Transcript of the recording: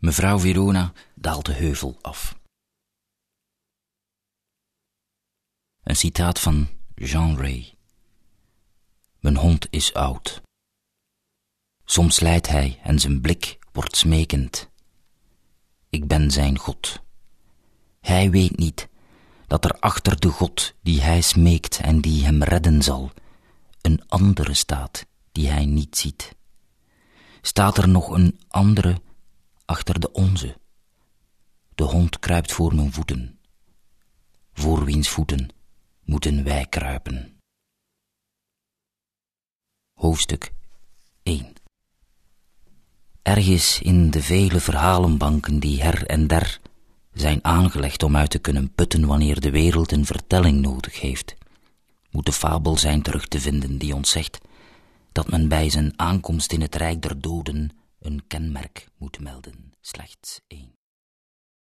Mevrouw Verona daalt de heuvel af. Een citaat van Jean Ray. Mijn hond is oud. Soms leidt hij en zijn blik wordt smekend. Ik ben zijn God. Hij weet niet dat er achter de God die hij smeekt en die hem redden zal, een andere staat die hij niet ziet. Staat er nog een andere achter de onze? De hond kruipt voor mijn voeten. Voor wiens voeten moeten wij kruipen? Hoofdstuk 1 Ergens in de vele verhalenbanken die her en der zijn aangelegd om uit te kunnen putten wanneer de wereld een vertelling nodig heeft, moet de fabel zijn terug te vinden die ons zegt dat men bij zijn aankomst in het rijk der doden een kenmerk moet melden, slechts